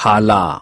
卡拉。